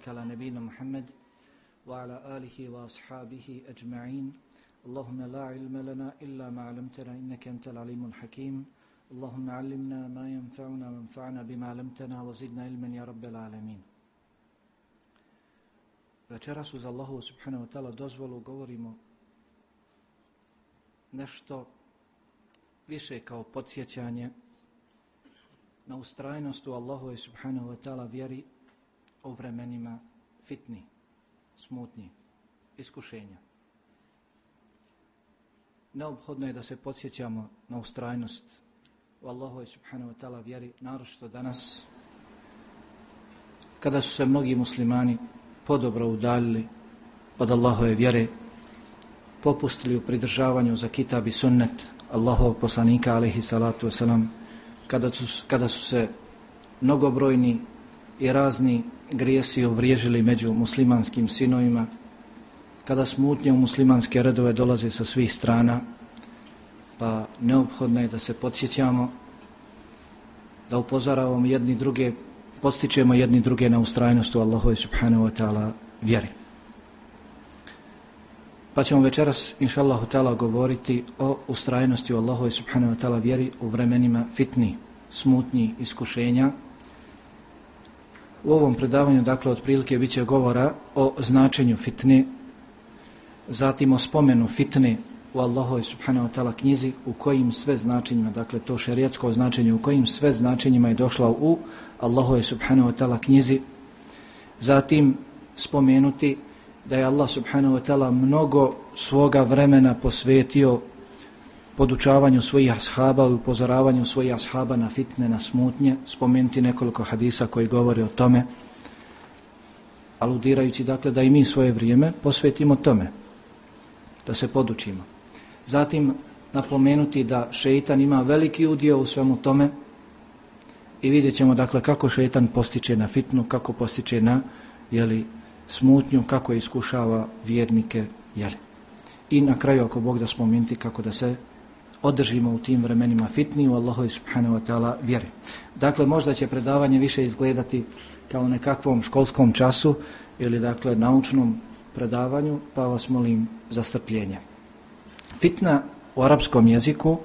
وبارك على نبينا محمد وعلى آله وأصحابه أجمعين اللهم لا علم لنا إلا ما علمتنا إنك أنت العليم الحكيم اللهم علمنا ما ينفعنا وانفعنا بما علمتنا وزدنا علما يا رب العالمين Večeras uz Allahu subhanahu wa ta'ala dozvolu govorimo nešto više kao podsjećanje na ustrajnost u Allahu i subhanahu wa ta'ala vjeri u vremenima fitni, smutni, iskušenja. Neobhodno je da se podsjećamo na ustrajnost u Allahu subhanahu wa ta'ala vjeri, naročito danas, kada su se mnogi muslimani podobro udaljili od Allahove vjere, popustili u pridržavanju za kitab i sunnet Allahovog poslanika, alaihi salatu wasalam, kada su, kada su se mnogobrojni i razni grijesi uvriježili među muslimanskim sinovima, kada smutnje u muslimanske redove dolaze sa svih strana, pa neophodno je da se podsjećamo, da upozoravamo jedni druge, postičemo jedni druge na ustrajnost u Allahove subhanahu wa ta'ala vjeri. Pa ćemo večeras, inša Allahu ta'ala, govoriti o ustrajnosti u Allahove subhanahu wa ta'ala vjeri u vremenima fitni, smutni iskušenja. U ovom predavanju, dakle, otprilike bit će govora o značenju fitne, zatim o spomenu fitne u Allahu subhanahu wa ta'ala knjizi, u kojim sve značenjima, dakle, to šerijatsko značenje, u kojim sve značenjima je došla u Allahove subhanahu wa ta'ala knjizi, zatim spomenuti da je Allah subhanahu wa ta'ala mnogo svoga vremena posvetio podučavanju svojih ashaba i upozoravanju svojih ashaba na fitne, na smutnje, spomenuti nekoliko hadisa koji govore o tome, aludirajući dakle da i mi svoje vrijeme posvetimo tome, da se podučimo. Zatim napomenuti da šeitan ima veliki udio u svemu tome i vidjet ćemo dakle kako šeitan postiče na fitnu, kako postiče na jeli, smutnju, kako iskušava vjernike. Jeli. I na kraju, ako Bog da spomenuti kako da se održimo u tim vremenima fitni u Allahu subhanahu wa ta'ala vjeri. Dakle, možda će predavanje više izgledati kao nekakvom školskom času ili dakle naučnom predavanju, pa vas molim za strpljenje. Fitna u arapskom jeziku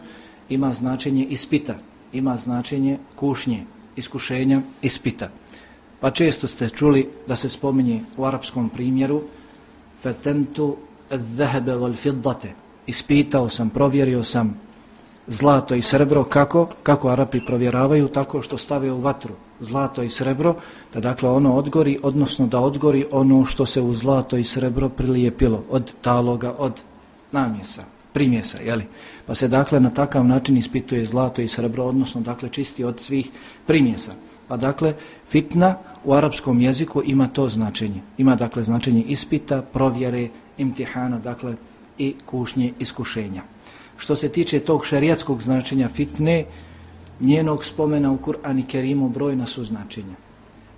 ima značenje ispita, ima značenje kušnje, iskušenja, ispita. Pa često ste čuli da se spominje u arapskom primjeru fetentu dhehebe wal fiddate. Ispitao sam, provjerio sam zlato i srebro kako kako Arapi provjeravaju tako što stave u vatru zlato i srebro da dakle ono odgori odnosno da odgori ono što se u zlato i srebro prilijepilo od taloga od namjesa primjesa je li pa se dakle na takav način ispituje zlato i srebro odnosno dakle čisti od svih primjesa. Pa dakle fitna u arapskom jeziku ima to značenje. Ima dakle značenje ispita provjere imtihana dakle i kušnje iskušenja što se tiče tog šarijatskog značenja fitne, njenog spomena u Kur'an i Kerimu brojna su značenja.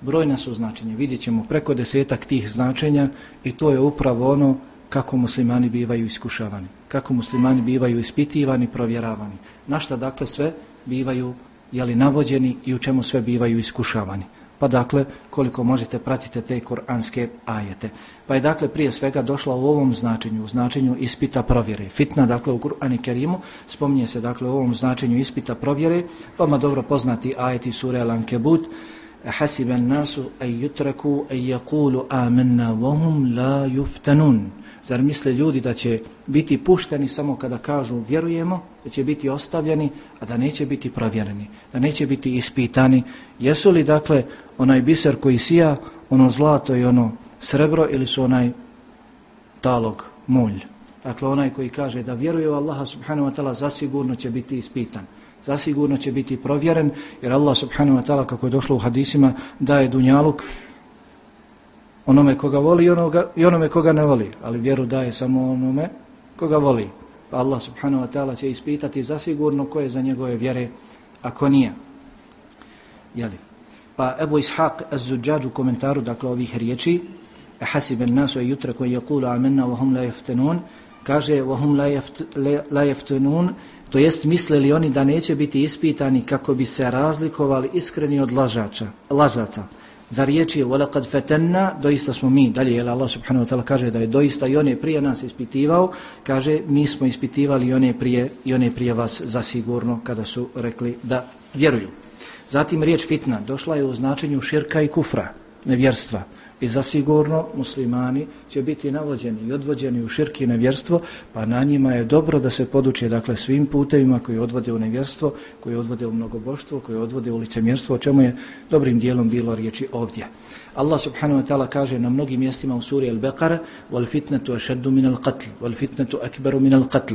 Brojna su značenja. Vidjet ćemo preko desetak tih značenja i to je upravo ono kako muslimani bivaju iskušavani. Kako muslimani bivaju ispitivani, provjeravani. Na šta dakle sve bivaju jeli, navođeni i u čemu sve bivaju iskušavani. Pa dakle, koliko možete pratite te kuranske ajete. Pa je dakle prije svega došla u ovom značenju, u značenju ispita provjere. Fitna dakle u Kur'ani Kerimu spominje se dakle u ovom značenju ispita provjere, vama dobro poznati ajeti sure Al-Ankebut, حسب الناس أن يتركوا أن يقولوا آمنا وهم لا يفتنون Zar misle ljudi da će biti pušteni samo kada kažu vjerujemo, da će biti ostavljeni, a da neće biti provjereni, da neće biti ispitani? Jesu li dakle onaj biser koji sija, ono zlato i ono srebro ili su onaj talog, mulj? Dakle, onaj koji kaže da vjeruje u Allaha subhanahu wa ta'ala zasigurno će biti ispitan. Zasigurno će biti provjeren, jer Allah subhanahu wa ta'ala, kako je došlo u hadisima, daje dunjaluk onome koga voli i, onoga, i onome koga ne voli. Ali vjeru daje samo onome koga voli. Pa Allah subhanahu wa ta'ala će ispitati zasigurno ko je za njegove vjere, ako nije. Jeli? Pa Ebu Ishaq az-Zudžađ u komentaru, dakle, ovih riječi, hasib en nasu je jutra koji je kula amenna wa hum la jeftenun, kaže wa hum la jeftenun, to jest mislili oni da neće biti ispitani kako bi se razlikovali iskreni od lažača, lažaca za riječi وَلَقَدْ فَتَنَّا doista smo mi, dalje je Allah subhanahu wa ta'ala kaže da je doista i on je prije nas ispitivao, kaže mi smo ispitivali i one prije, i one prije vas za sigurno kada su rekli da vjeruju. Zatim riječ fitna došla je u značenju širka i kufra, nevjerstva. I zasigurno muslimani će biti navođeni i odvođeni u širki i nevjerstvo, pa na njima je dobro da se poduče dakle, svim putevima koji odvode u nevjerstvo, koji odvode u mnogoboštvo, koji odvode u licemjerstvo, o čemu je dobrim dijelom bilo riječi ovdje. Allah subhanahu wa ta'ala kaže na mnogim mjestima u suri Al-Baqara wal fitnatu ashaddu min al-qatl wal fitnatu akbaru min al-qatl.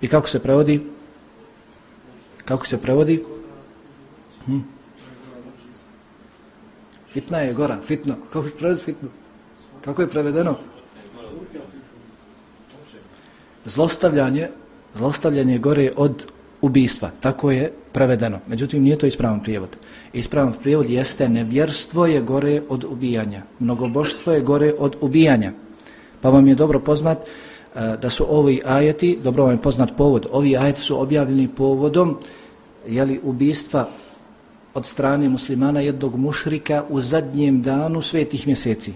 I kako se prevodi? Kako se prevodi? Hm? Fitna je gora, fitno. Kako je prevedeno fitno? Kako je prevedeno? Zlostavljanje, zlostavljanje gore od ubistva. Tako je prevedeno. Međutim, nije to ispravan prijevod. Ispravan prijevod jeste nevjerstvo je gore od ubijanja. Mnogoboštvo je gore od ubijanja. Pa vam je dobro poznat eh, da su ovi ajeti, dobro vam je poznat povod, ovi ajeti su objavljeni povodom jeli, ubistva od strane muslimana jednog mušrika u zadnjem danu svetih mjeseci.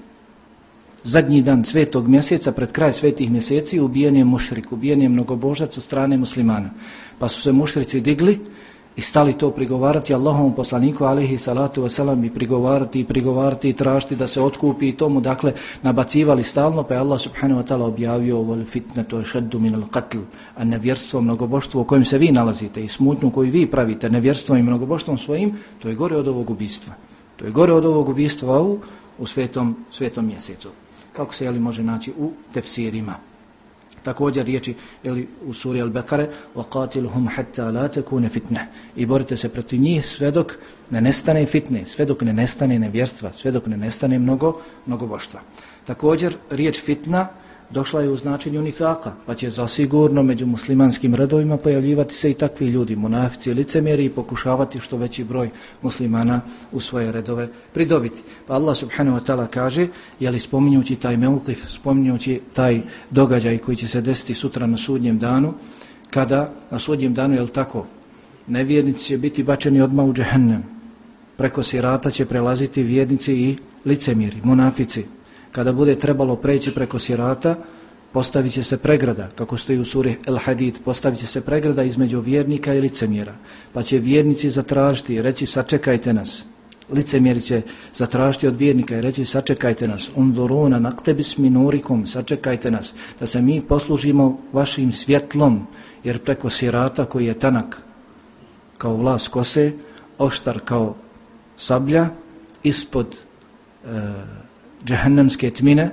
Zadnji dan svetog mjeseca, pred kraj svetih mjeseci, ubijen je mušrik, ubijen je mnogobožac od strane muslimana. Pa su se mušrici digli i stali to prigovarati Allahom poslaniku alihi salatu wasalam i prigovarati i prigovarati i tražiti da se otkupi i tomu dakle nabacivali stalno pa je Allah subhanahu wa ta'ala objavio vol fitnetu šeddu min al qatl a nevjerstvo, mnogoboštvo u kojem se vi nalazite i smutnu koju vi pravite nevjerstvom i mnogoboštvom svojim to je gore od ovog ubistva. To je gore od ovog ubistva u, u svetom, svetom mjesecu. Kako se jeli može naći u tefsirima? također riječi ili u suri Al-Bekare وَقَاتِلْهُمْ حَتَّى لَا تَكُونَ فِتْنَ i borite se protiv njih sve dok ne nestane fitne, sve dok ne nestane nevjerstva, sve dok ne nestane mnogo, mnogo boštva. Također riječ fitna došla je u značenju nifaka, pa će zasigurno među muslimanskim redovima pojavljivati se i takvi ljudi, monafici, licemjeri i pokušavati što veći broj muslimana u svoje redove pridobiti. Pa Allah subhanahu wa ta'ala kaže, jeli spominjući taj meutif, spominjući taj događaj koji će se desiti sutra na sudnjem danu, kada na sudnjem danu, jel tako, nevjernici će biti bačeni odmah u džehennem, preko sirata će prelaziti vjernici i licemjeri, monafici, kada bude trebalo preći preko sirata, postavit će se pregrada, kako stoji u suri El Hadid, postavit će se pregrada između vjernika i licemjera, pa će vjernici zatražiti i reći sačekajte nas. Licemjeri će zatražiti od vjernika i reći sačekajte nas, Unduruna naktebis minurikum, sačekajte nas, da se mi poslužimo vašim svjetlom, jer preko sirata koji je tanak kao vlas kose, oštar kao sablja, ispod e, džahannamske tmine,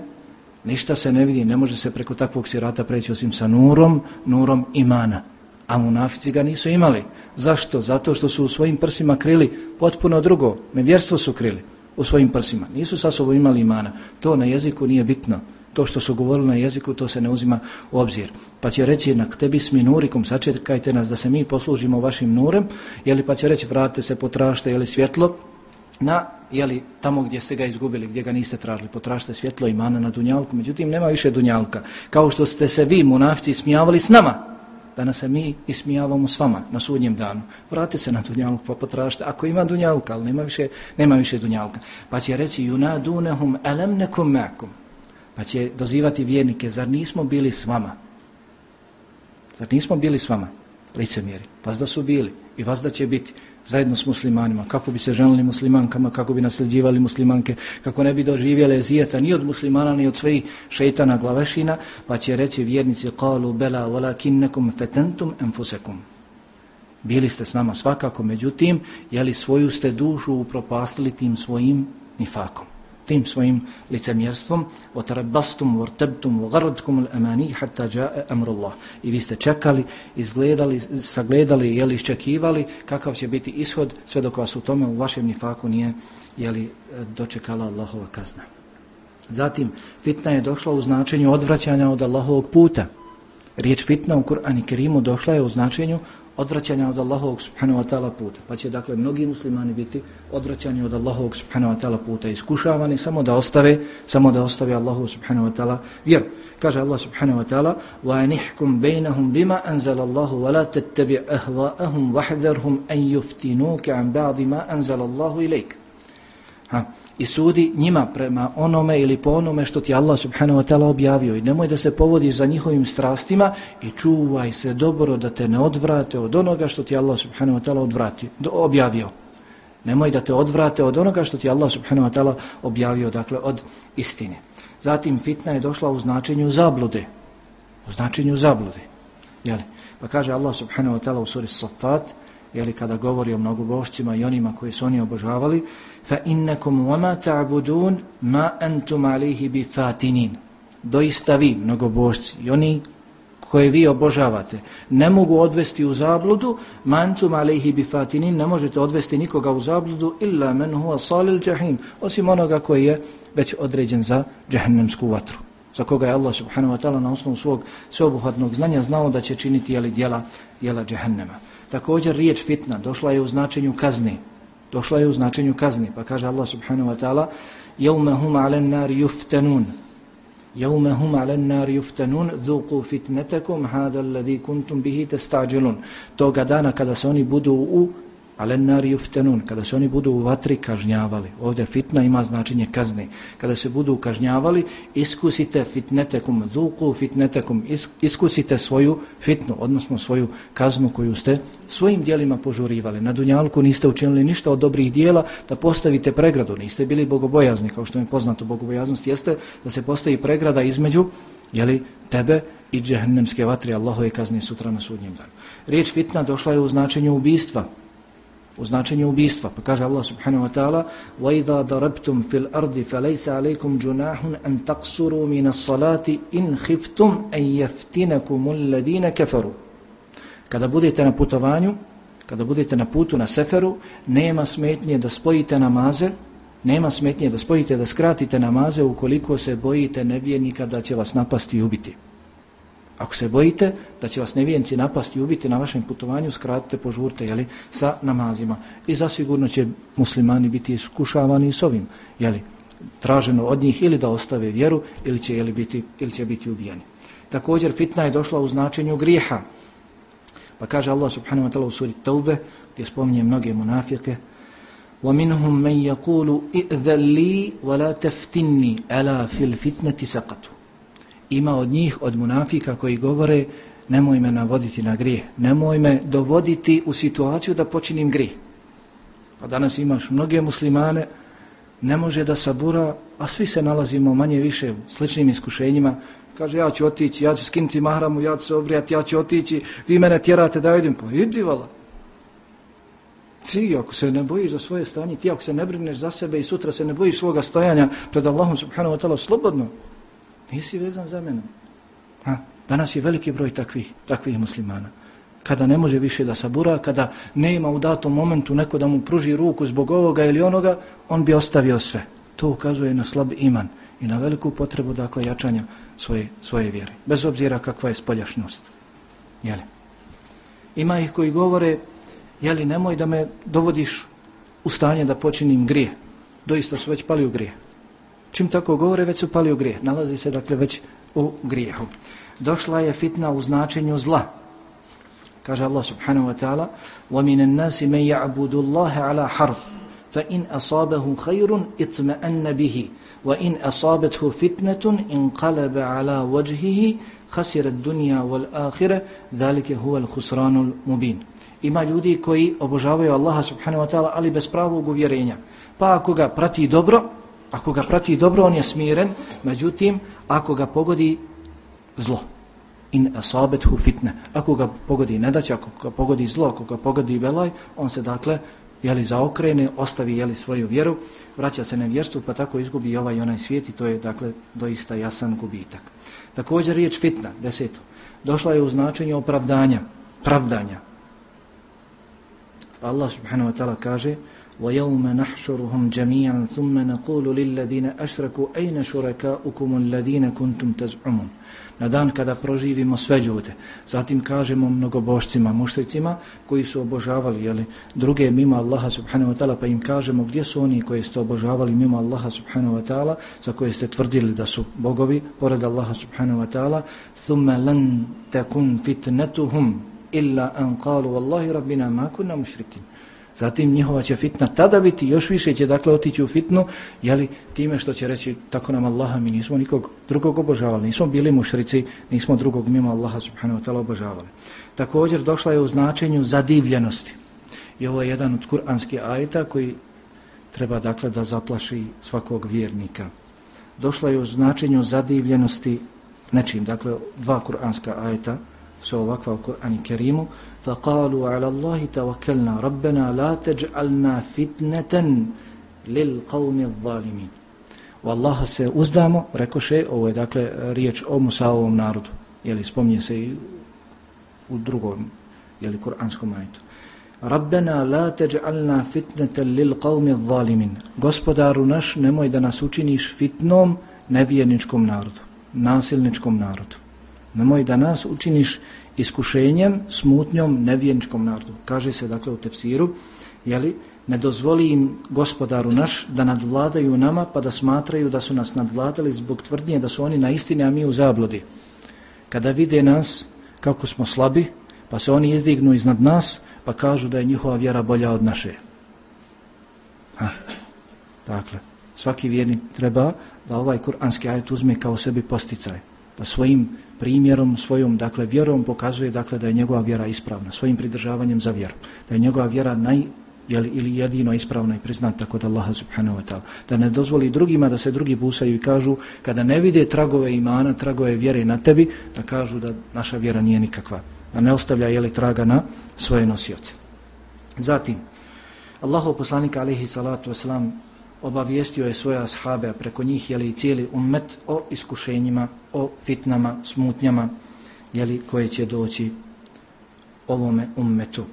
ništa se ne vidi, ne može se preko takvog sirata preći osim sa nurom, nurom imana. A munafici ga nisu imali. Zašto? Zato što su u svojim prsima krili potpuno drugo. Nevjerstvo su krili u svojim prsima. Nisu sa sobom imali imana. To na jeziku nije bitno. To što su govorili na jeziku, to se ne uzima u obzir. Pa će reći, na tebi smi nurikom, sačekajte nas da se mi poslužimo vašim nurem, jeli pa će reći, vratite se, potražite, jeli svjetlo, na jeli, tamo gdje ste ga izgubili, gdje ga niste tražili, potražite svjetlo imana na dunjalku, međutim nema više dunjalka. Kao što ste se vi, munafci, smijavali s nama, danas se mi ismijavamo s vama na sudnjem danu. Vratite se na dunjalku pa potražite, ako ima dunjalka, ali nema više, nema više dunjalka. Pa će reći, yunadunehum elem nekum mekum. Pa će dozivati vjernike, zar nismo bili s vama? Zar nismo bili s vama? Licemjeri. Vas da su bili i vas da će biti zajedno s muslimanima, kako bi se ženili muslimankama, kako bi nasljeđivali muslimanke, kako ne bi doživjeli zijeta ni od muslimana, ni od svojih šeitana glavešina, pa će reći vjernici, qalu bela walakinnakum fetentum enfusekum. Bili ste s nama svakako, međutim, jeli svoju ste dušu upropastili tim svojim nifakom tim svojim licemjerstvom وَتَرَبَّسْتُمْ وَرْتَبْتُمْ وَغَرَدْكُمُ الْأَمَانِي حَتَّى جَاءَ أَمْرُ اللَّهِ I vi ste čekali, izgledali, sagledali, jeli iščekivali kakav će biti ishod sve dok vas u tome u vašem nifaku nije jeli, dočekala Allahova kazna. Zatim, fitna je došla u značenju odvraćanja od Allahovog puta. Riječ fitna u Kur'ani Kerimu došla je u značenju odvraćanja od Allahovog subhanahu wa ta'ala puta. Pa će dakle mnogi muslimani biti odvraćani od Allahovog subhanahu wa ta'ala puta iskušavani samo da ostave samo da ostave Allahu subhanahu wa ta'ala vjeru. Kaže Allah subhanahu wa ta'ala wa anihkum bainahum bima anzala Allahu wa la tattabi' ahwa'ahum wahdharhum an yuftinuka an ba'di ma anzala Allahu ilayk. Ha, i sudi njima prema onome ili po onome što ti Allah subhanahu wa ta'ala objavio i nemoj da se povodiš za njihovim strastima i čuvaj se dobro da te ne odvrate od onoga što ti Allah subhanahu wa ta'ala odvrati, objavio. Nemoj da te odvrate od onoga što ti Allah subhanahu wa ta'ala objavio, dakle od istine. Zatim fitna je došla u značenju zablude. U značenju zablude. Jeli? Pa kaže Allah subhanahu wa ta'ala u suri Safat, jeli, kada govori o mnogobošcima i onima koji su oni obožavali, fa innakum wama ta'budun ma antum bi bifatinin doista vi mnogobožci i oni koje vi obožavate ne mogu odvesti u zabludu ma antum bi bifatinin ne možete odvesti nikoga u zabludu illa man huwa salil jahim osim onoga koji je već određen za džahnemsku vatru za koga je Allah subhanahu wa ta'ala na osnovu svog sveobuhvatnog znanja znao da će činiti jeli djela, djela džehennema. Također riječ fitna došla je u značenju kazni. Došla je u značenju kazni. Pa kaže Allah subhanahu wa ta'ala Jevme hum alen nar juftanun. Jevme hum alen nar juftanun dhuku fitnetekum hada alladhi kuntum bihi testađelun. Toga dana kada se oni budu u Alennar yuftanun kada se oni budu u vatri kažnjavali. Ovdje fitna ima značenje kazne. Kada se budu kažnjavali iskusite fitnetekum dhuku fitnetekum iskusite svoju fitnu odnosno svoju kaznu koju ste svojim dijelima požurivali. Na dunjalku niste učinili ništa od dobrih dijela da postavite pregradu. Niste bili bogobojazni kao što je poznato bogobojaznost jeste da se postavi pregrada između jeli, tebe i džehennemske vatre Allahove kazne sutra na sudnjem danu. Riječ fitna došla je u značenju ubistva u značenju ubistva. Pa kaže Allah subhanahu wa ta'ala وَإِذَا دَرَبْتُمْ فِي الْأَرْضِ فَلَيْسَ عَلَيْكُمْ جُنَاحٌ أَنْ تَقْصُرُوا مِنَ الصَّلَاةِ إِنْ خِفْتُمْ أَنْ يَفْتِنَكُمُ الَّذِينَ كَفَرُوا Kada budete na putovanju, kada budete na putu na seferu, nema smetnje da spojite namaze, nema smetnje da spojite, da skratite namaze ukoliko se bojite nevjernika da će vas napasti i ubiti. Ako se bojite da će vas nevijenci napasti i ubiti na vašem putovanju, skratite, požurte jeli, sa namazima. I zasigurno će muslimani biti iskušavani s ovim. Jeli, traženo od njih ili da ostave vjeru ili će, jeli, biti, ili će biti ubijeni. Također fitna je došla u značenju grijeha. Pa kaže Allah subhanahu wa ta'la u suri Taube, gdje spominje mnoge munafike, وَمِنْهُمْ مَنْ يَقُولُ إِذَا لِي وَلَا تَفْتِنِّي أَلَا فِي الْفِتْنَةِ سَقَتُ ima od njih, od munafika koji govore nemoj me navoditi na grije, nemoj me dovoditi u situaciju da počinim grije. Pa danas imaš mnoge muslimane, ne može da sabura, a svi se nalazimo manje više u sličnim iskušenjima, kaže ja ću otići, ja ću skinuti mahramu, ja ću se obrijati, ja ću otići, vi mene tjerate da idem, pa idi vala. Ti ako se ne bojiš za svoje stanje, ti ako se ne brineš za sebe i sutra se ne bojiš svoga stajanja pred Allahom subhanahu wa ta'ala slobodno, nisi vezan za mene. Ha? Danas je veliki broj takvih, takvih muslimana. Kada ne može više da sabura, kada nema u datom momentu neko da mu pruži ruku zbog ovoga ili onoga, on bi ostavio sve. To ukazuje na slab iman i na veliku potrebu dakle jačanja svoje, svoje vjere. Bez obzira kakva je spoljašnost. Jeli? Ima ih koji govore, jeli, nemoj da me dovodiš u stanje da počinim grije. Doista su već pali u grije Čim tako govore, već su pali u grijeh. Nalazi se, dakle, već u grijehu. Došla je fitna u značenju zla. Kaže Allah subhanahu wa ta'ala وَمِنَ النَّاسِ مَنْ يَعْبُدُ اللَّهَ عَلَى حَرْفٍ فَإِنْ أَصَابَهُ خَيْرٌ اِتْمَأَنَّ بِهِ وَإِنْ أَصَابَتْهُ فِتْنَةٌ انْقَلَبَ عَلَى وَجْهِهِ خَسِرَ الدُّنْيَا وَالْآخِرَ ذَلِكَ هُوَ الْخُسْرَانُ الْمُبِينَ Ima ljudi koji obožavaju Allaha subhanahu wa ta'ala, ali bez pravog uvjerenja. Pa ako ga prati dobro, ako ga prati dobro, on je smiren, međutim, ako ga pogodi zlo, in asabethu fitne, ako ga pogodi nedaća, ako ga pogodi zlo, ako ga pogodi belaj, on se dakle, jeli zaokrene, ostavi jeli svoju vjeru, vraća se na vjerstvu, pa tako izgubi ovaj i onaj svijet i to je dakle doista jasan gubitak. Također riječ fitna, deseto, došla je u značenje opravdanja, pravdanja. Allah subhanahu wa ta'ala kaže وَيَوْمَ نَحْشُرُهُمْ جَمِيعًا ثُمَّ نَقُولُ لِلَّذِينَ أَشْرَكُوا أَيْنَ شُرَكَاؤُكُمُ الَّذِينَ كُنْتُمْ تَزْعُمُونَ Na dan kada proživimo sve ljude, zatim kažemo mnogobošcima, muštricima koji su obožavali jeli, druge mimo Allaha subhanahu wa ta'ala, pa im kažemo gdje su oni koji ste obožavali mimo Allaha subhanahu wa ta'ala, za koje ste tvrdili da su bogovi, pored Allaha subhanahu wa ta'ala, ثُمَّ لَنْ تَكُنْ فِتْنَتُهُمْ إِلَّا أَنْ قَالُوا وَاللَّهِ رَبِّنَا مَا كُنَّا مُشْرِكِينَ Zatim njihova će fitna tada biti, još više će dakle otići u fitnu, jeli time što će reći tako nam Allaha, mi nismo nikog drugog obožavali, nismo bili mušrici, nismo drugog mimo Allaha subhanahu wa ta'ala obožavali. Također došla je u značenju zadivljenosti. I ovo je jedan od kuranskih ajeta koji treba dakle da zaplaši svakog vjernika. Došla je u značenju zadivljenosti nečim, dakle dva kuranska ajeta su ovakva u Kur'ani Kerimu, فقالوا على الله توكلنا ربنا لا تجعلنا فتنة للقوم الظالمين والله se uzdamo rekoše ovo je dakle riječ o Musaovom narodu je li spomnje se i u drugom je li kuranskom ajetu Rabbena la taj'alna fitnatan lil qawmi adh-dhalimin. Gospodaru naš, nemoj da nas učiniš fitnom nevjerničkom narodu, nasilničkom narodu. Nemoj da nas učiniš iskušenjem, smutnjom, nevjerničkom narodu. Kaže se dakle u tefsiru, jeli, ne dozvoli im gospodaru naš da nadvladaju nama pa da smatraju da su nas nadvladali zbog tvrdnje da su oni na istini, a mi u zablodi. Kada vide nas kako smo slabi, pa se oni izdignu iznad nas, pa kažu da je njihova vjera bolja od naše. Ha. Dakle, svaki vjernik treba da ovaj kuranski ajet uzme kao sebi posticaj, da svojim primjerom, svojom dakle vjerom pokazuje dakle da je njegova vjera ispravna, svojim pridržavanjem za vjeru. Da je njegova vjera naj jeli, ili jedino ispravna i priznata kod Allaha subhanahu wa ta'ala. Da ne dozvoli drugima da se drugi busaju i kažu kada ne vide tragove imana, tragove vjere na tebi, da kažu da naša vjera nije nikakva. Da ne ostavlja jeli traga na svoje nosioce. Zatim, Allahov poslanik alihi salatu wasalam obavijestio je svoje ashabe, a preko njih je li cijeli ummet o iskušenjima, o fitnama, smutnjama, je li koje će doći ovome ummetu.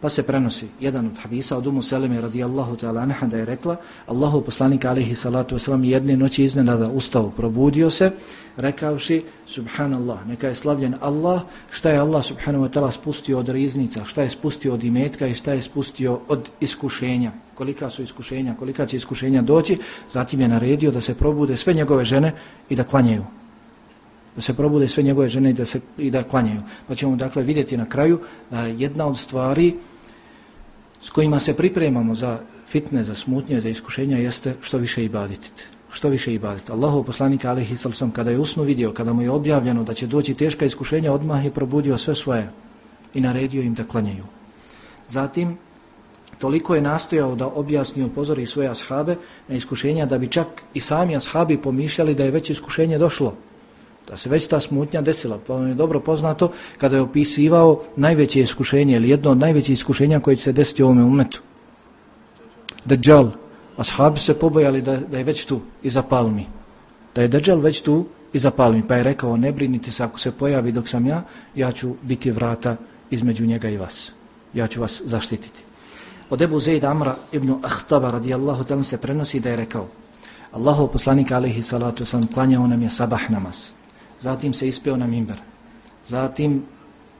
Pa se prenosi jedan od hadisa od Umu Seleme radijallahu ta'ala anha da je rekla Allahu poslanik alihi salatu wasalam jedne noći iznenada ustao, probudio se rekavši subhanallah, neka je slavljen Allah šta je Allah subhanahu wa ta'ala spustio od riznica, šta je spustio od imetka i šta je spustio od iskušenja? Kolika su iskušenja, kolika će iskušenja doći? Zatim je naredio da se probude sve njegove žene i da klanjaju da se probude sve njegove žene i da, se, i da klanjaju. Pa ćemo dakle vidjeti na kraju da jedna od stvari s kojima se pripremamo za fitne, za smutnje, za iskušenja jeste što više ibaditite. Što više ibadite. Allahov poslanik Alihi Salsom kada je usnu vidio, kada mu je objavljeno da će doći teška iskušenja, odmah je probudio sve svoje i naredio im da klanjaju. Zatim, toliko je nastojao da objasni i upozori svoje ashabe na iskušenja da bi čak i sami ashabi pomišljali da je već iskušenje došlo da se već ta smutnja desila. Pa on je dobro poznato kada je opisivao najveće iskušenje ili jedno od najvećih iskušenja koje će se desiti u ovome umetu. Dajjal. Ashabi se pobojali da, da je već tu i palmi. mi. Da je Dajjal već tu i palmi. mi. Pa je rekao ne brinite se ako se pojavi dok sam ja, ja ću biti vrata između njega i vas. Ja ću vas zaštititi. Od Ebu Zaid Amra ibn Ahtaba radijallahu talan se prenosi da je rekao Allahov poslanik alaihi salatu sam klanjao nam je sabah namaz zatim se ispeo na mimber, zatim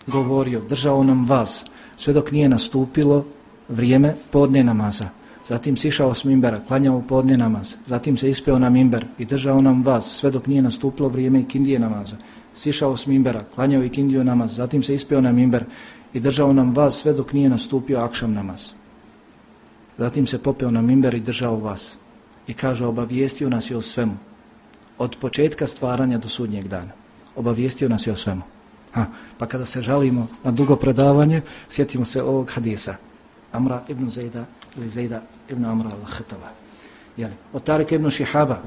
govorio, držao nam vas, sve dok nije nastupilo vrijeme podne namaza. Zatim sišao s mimbera, klanjao podne namaz. Zatim se ispeo na mimber i držao nam vas, sve dok nije nastupilo vrijeme ikindije namaza. Sišao s mimbera, klanjao ikindiju namaz. Zatim se ispeo na mimber i držao nam vas, sve dok nije nastupio akšam namaz. Zatim se popeo na mimber i držao vas. I kaže, obavijestio nas je o svemu od početka stvaranja do sudnjeg dana. Obavijestio nas je o svemu. Ha, pa kada se žalimo na dugo predavanje, sjetimo se ovog hadisa. Amra ibn Zejda ili Zejda ibn Amra al-Khataba. Jeli, od Tarika ibn Šihaba,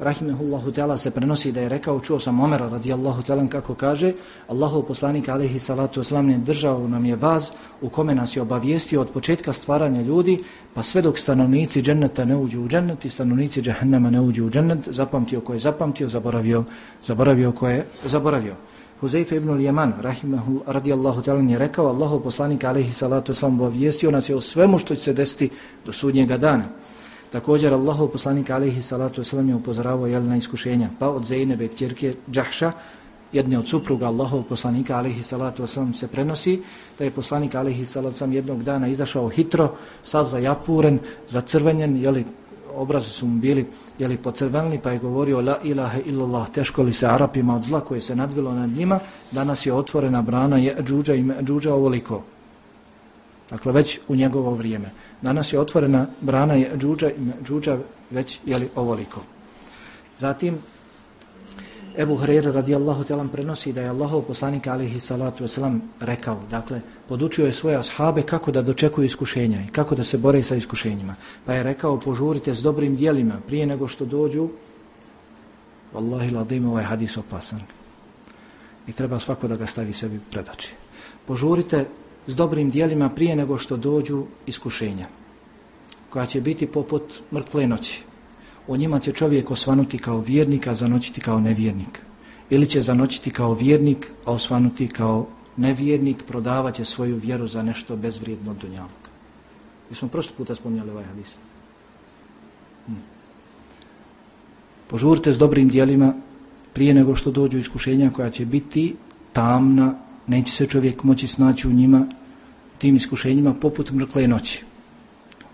rahimehullahu ta'ala se prenosi da je rekao, čuo sam Omera radijallahu ta'ala kako kaže, Allahov poslanik alaihi salatu wasalam ne držao nam je vaz u kome nas je obavijestio od početka stvaranja ljudi, pa sve dok stanovnici dženneta ne uđu u džennet i stanovnici džahennama ne uđu u džennet, zapamtio ko je zapamtio, zaboravio, zaboravio ko je zaboravio. Huzeyfe ibn al-Yaman, radijallahu ta'ala, je rekao, Allahov poslanik alaihi salatu wasalam obavijestio nas je o svemu što će se desiti do sudnjega dana. Također Allahov poslanik alejhi salatu vesselam je upozoravao jel na iskušenja, pa od Zejnebe ćerke Džahša, jedne od supruga Allahov poslanika alejhi salatu vesselam se prenosi da je poslanik alejhi salatu vesselam jednog dana izašao hitro, sav zajapuren, zacrvenjen, je li obrazi su mu bili je li pocrvenili, pa je govorio la ilaha illallah, teško li se Arapima od zla koje se nadvilo nad njima, danas je otvorena brana je džuđa i džuđa ovoliko. Dakle, već u njegovo vrijeme. Danas je otvorena brana je džuđa, džuđa već jeli ovoliko. Zatim, Ebu Hrera radijallahu talam prenosi da je Allahov poslanik alihi salatu wasalam rekao, dakle, podučio je svoje ashabe kako da dočekuju iskušenja i kako da se bore sa iskušenjima. Pa je rekao, požurite s dobrim dijelima prije nego što dođu, Wallahi ladim, ovaj hadis opasan. I treba svako da ga stavi sebi pred oči. Požurite s dobrim dijelima prije nego što dođu iskušenja, koja će biti poput mrtle noći. O njima će čovjek osvanuti kao vjernik, a zanoćiti kao nevjernik. Ili će zanoćiti kao vjernik, a osvanuti kao nevjernik, prodavaće svoju vjeru za nešto bezvrijedno od dunjavog. Mi smo prošli puta spomnjali ovaj hadis. Hmm. Požurite s dobrim dijelima prije nego što dođu iskušenja koja će biti tamna neće se čovjek moći snaći u njima tim iskušenjima poput mrkle noći.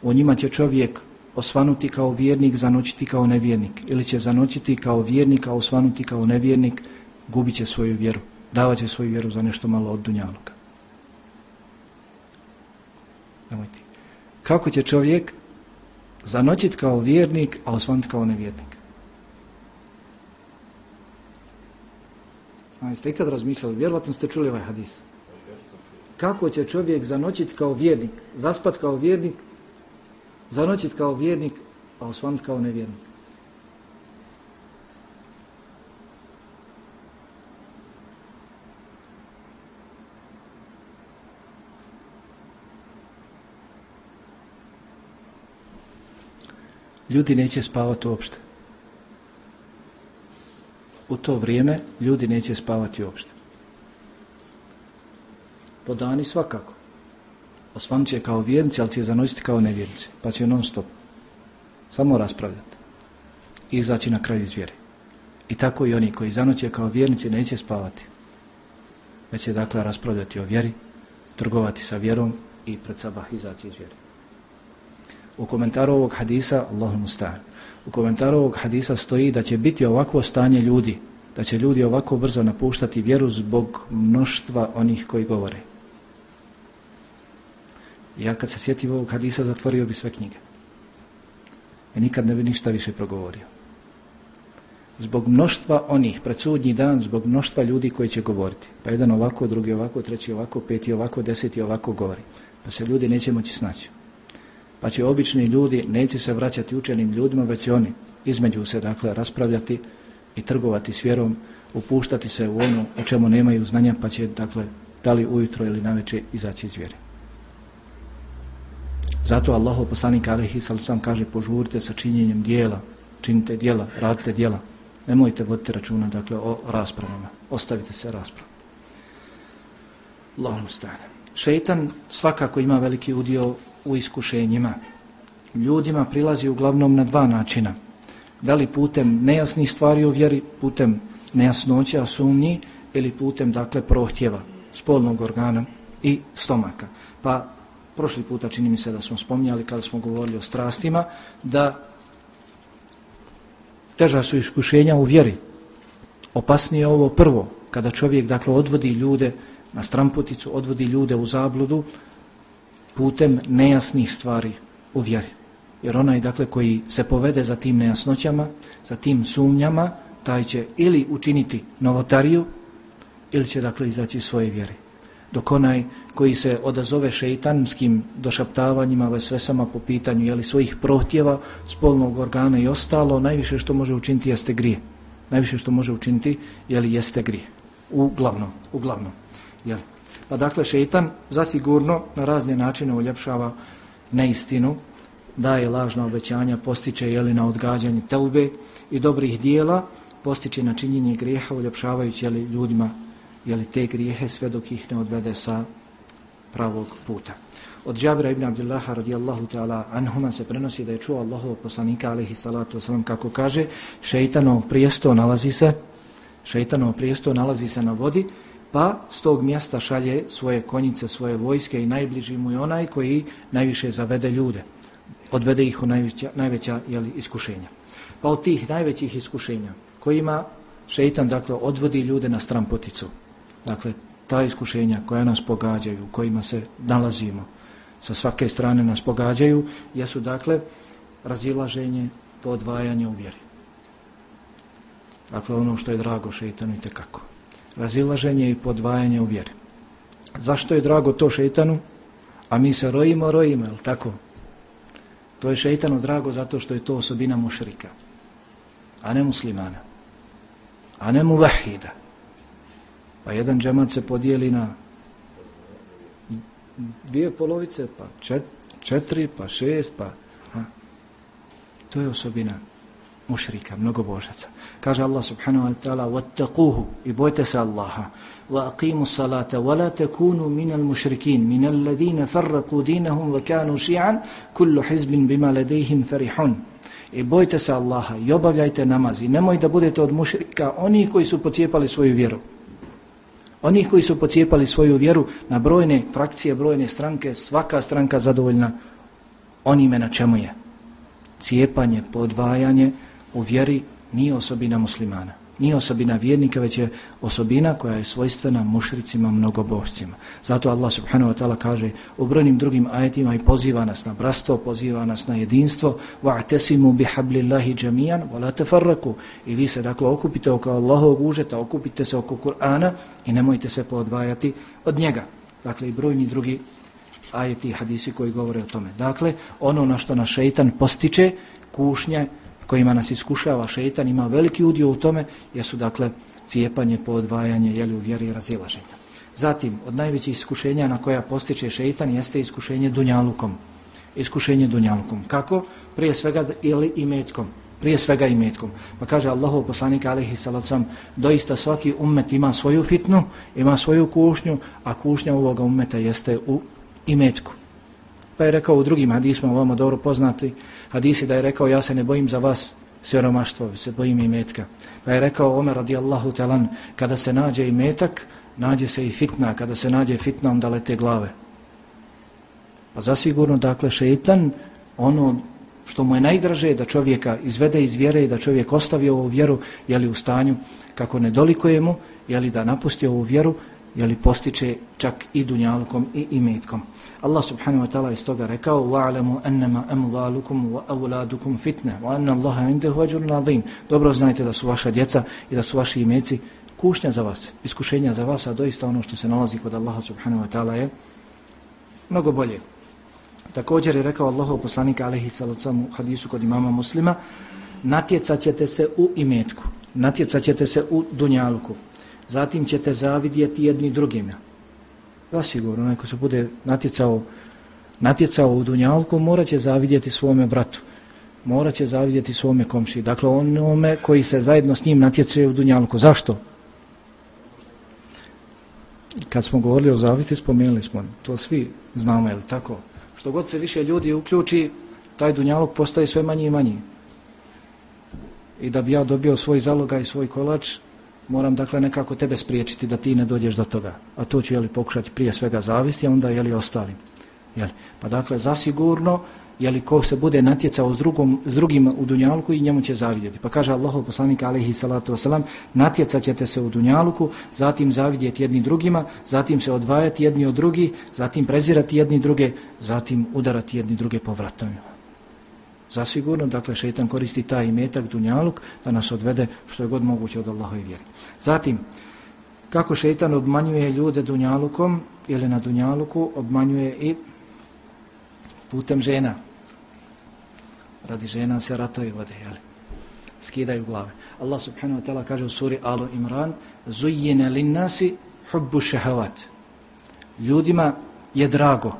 U njima će čovjek osvanuti kao vjernik, zanoćiti kao nevjernik. Ili će zanoćiti kao vjernik, a osvanuti kao nevjernik, gubit će svoju vjeru. Davat će svoju vjeru za nešto malo od dunjaluka. Nemojte. Kako će čovjek zanoćiti kao vjernik, a osvanuti kao nevjernik? A jeste ikad razmišljali, vjerovatno ste čuli ovaj hadis. Kako će čovjek zanoćit kao vjernik, zaspat kao vjernik, zanoćit kao vjernik, a osvanut kao nevjernik? Ljudi neće spavati uopšte u to vrijeme ljudi neće spavati uopšte. Po dani svakako. Osvanut će kao vjernici, ali će zanositi kao nevjernici. Pa će non stop. Samo raspravljati. I izaći na kraju iz vjere. I tako i oni koji zanoće kao vjernici neće spavati. Već će dakle raspravljati o vjeri, trgovati sa vjerom i pred sabah izaći iz vjere. U komentaru ovog hadisa, Allahum usta'an, U komentaru ovog hadisa stoji da će biti ovako stanje ljudi, da će ljudi ovako brzo napuštati vjeru zbog mnoštva onih koji govore. Ja kad se sjetim ovog hadisa zatvorio bi sve knjige. I nikad ne bi ništa više progovorio. Zbog mnoštva onih, pred sudnji dan, zbog mnoštva ljudi koji će govoriti. Pa jedan ovako, drugi ovako, treći ovako, peti ovako, deseti ovako govori. Pa se ljudi neće moći snaći pa će obični ljudi neće se vraćati učenim ljudima, već oni između se dakle raspravljati i trgovati s vjerom, upuštati se u ono o čemu nemaju znanja, pa će dakle da li ujutro ili naveče izaći iz vjere. Zato Allahu poslanik alejhi sam kaže požurite sa činjenjem dijela, činite dijela, radite dijela. Nemojte voditi računa dakle o raspravama. Ostavite se raspravom. Allahu stane. Šejtan svakako ima veliki udio u iskušenjima. Ljudima prilazi uglavnom na dva načina. Da li putem nejasnih stvari u vjeri, putem nejasnoća, sumnji ili putem, dakle, prohtjeva spolnog organa i stomaka. Pa, prošli puta čini mi se da smo spominjali kada smo govorili o strastima, da teža su iskušenja u vjeri. Opasnije ovo prvo, kada čovjek, dakle, odvodi ljude na stramputicu, odvodi ljude u zabludu, putem nejasnih stvari u vjeri. Jer onaj dakle koji se povede za tim nejasnoćama, za tim sumnjama, taj će ili učiniti novotariju, ili će dakle izaći svoje vjere. Dok onaj koji se odazove šeitanskim došaptavanjima, vesvesama sve po pitanju jeli, svojih protjeva, spolnog organa i ostalo, najviše što može učiniti jeste grije. Najviše što može učiniti jeli, jeste grije. Uglavnom, uglavnom. Jeli. Pa dakle, šeitan zasigurno na razne načine uljepšava neistinu, daje lažna obećanja, postiče jeli, na odgađanje teube i dobrih dijela, postiče na činjenje grijeha, uljepšavajući jeli, ljudima jeli, te grijehe sve dok ih ne odvede sa pravog puta. Od Džabra ibn Abdullaha radijallahu ta'ala anhuma se prenosi da je čuo Allahov poslanika alaihi salatu wasalam kako kaže šeitanov prijesto nalazi se šeitanov prijesto nalazi se na vodi pa s tog mjesta šalje svoje konjice, svoje vojske i najbliži mu je onaj koji najviše zavede ljude odvede ih u najveća, najveća jeli, iskušenja. Pa od tih najvećih iskušenja kojima šeitan dakle odvodi ljude na strampoticu dakle ta iskušenja koja nas pogađaju, kojima se nalazimo, sa svake strane nas pogađaju, jesu dakle razilaženje, podvajanje u vjeri. Dakle, ono što je drago šeitanu i tekako. Razilaženje i podvajanje u vjeri. Zašto je drago to šeitanu? A mi se rojimo, rojimo, je tako? To je šeitanu drago zato što je to osobina mušrika, a ne muslimana, a ne muvahida. Pa jedan džemat se podijeli na dvije polovice, pa čet, četiri, pa šest, pa... Ha. To je osobina mušrika, mnogo božaca. Kaže Allah subhanahu wa ta'ala وَاتَّقُوهُ i bojte se Allaha وَاقِيمُوا الصَّلَاةَ وَلَا تَكُونُوا مِنَ الْمُشْرِكِينَ مِنَ الَّذِينَ فَرَّقُوا دِينَهُمْ وَكَانُوا شِيعًا كُلُّ حِزْبٍ بِمَا لَدَيْهِمْ فَرِحُونَ I bojte se Allaha i obavljajte namaz i nemoj da budete od mušrika oni koji su pocijepali svoju vjeru. Onih koji su pocijepali svoju vjeru na brojne frakcije, brojne stranke, svaka stranka zadovoljna onime na čemu je. Cijepanje, podvajanje u vjeri nije osobina muslimana nije osobina vjernika, već je osobina koja je svojstvena mušricima, mnogobožcima. Zato Allah subhanahu wa ta'ala kaže u brojnim drugim ajetima i poziva nas na brastvo, poziva nas na jedinstvo وَعْتَسِمُوا بِحَبْلِ اللَّهِ جَمِيًا وَلَا تَفَرَّكُوا I vi se dakle okupite oko Allahovog užeta, okupite se oko Kur'ana i nemojte se podvajati od njega. Dakle i brojni drugi ajeti i hadisi koji govore o tome. Dakle, ono na što na šeitan postiče, kušnje, kojima nas iskušava šeitan ima veliki udio u tome jesu dakle cijepanje, podvajanje jeli u vjeri i razilaženja. Zatim, od najvećih iskušenja na koja postiče šeitan jeste iskušenje dunjalukom. Iskušenje dunjalukom. Kako? Prije svega ili imetkom. Prije svega imetkom. Pa kaže Allahov poslanik alihi salacom, doista svaki ummet ima svoju fitnu, ima svoju kušnju, a kušnja ovoga ummeta jeste u imetku. Pa je rekao u drugim hadisma, ovamo dobro poznati, hadisi da je rekao ja se ne bojim za vas siromaštvo, se bojim i metka. Pa je rekao Omer radijallahu talan, kada se nađe i metak, nađe se i fitna, kada se nađe fitna, onda lete glave. Pa zasigurno, dakle, šeitan, ono što mu je najdraže da čovjeka izvede iz vjere i da čovjek ostavi ovu vjeru, je li u stanju kako ne dolikuje mu, je li da napusti ovu vjeru, je li postiče čak i dunjalkom i imetkom. Allah subhanahu wa ta'ala iz toga rekao وَعْلَمُوا annama amwalukum wa awladukum fitna wa عِنْدَهُ Allaha indahu ajrun azim. Dobro znajte da su vaša djeca i da su vaši imeci kušnja za vas, iskušenja za vas, a doista ono što se nalazi kod Allaha subhanahu wa ta'ala je mnogo bolje. Također je rekao Allahov poslanik alaihi salatu u hadisu kod imama Muslima natjecaćete se u imetku, natjecaćete se u dunjalku. Zatim ćete zavidjeti jedni drugima zasigurno, neko se bude natjecao, natjecao u Dunjalku, morat će zavidjeti svome bratu, morat će zavidjeti svome komši. Dakle, onome koji se zajedno s njim natjecaju u Dunjalku. Zašto? Kad smo govorili o zavisti, spomenuli smo, to svi znamo, je tako? Što god se više ljudi uključi, taj Dunjaluk postaje sve manji i manji. I da bi ja dobio svoj zalogaj, i svoj kolač, moram dakle nekako tebe spriječiti da ti ne dođeš do toga. A to ću jeli, pokušati prije svega zavisti, a onda jeli ostalim. Jeli? Pa dakle, zasigurno, jeli, ko se bude natjecao s, drugom, s drugim u Dunjaluku i njemu će zavidjeti. Pa kaže Allah, poslanik alaihi salatu wasalam, natjecat ćete se u Dunjaluku, zatim zavidjeti jedni drugima, zatim se odvajati jedni od drugi, zatim prezirati jedni druge, zatim udarati jedni druge po vratovima. Zasigurno, dakle, šeitan koristi taj imetak, dunjaluk, da nas odvede što je god moguće od Allahove vjeri. Zatim, kako šeitan obmanjuje ljude dunjalukom ili na dunjaluku obmanjuje i putem žena. Radi žena se ratovi vode jel? skidaju glave. Allah subhanahu wa ta'ala kaže u suri Alu Imran zujjene linnasi hubbu šehavat ljudima je drago.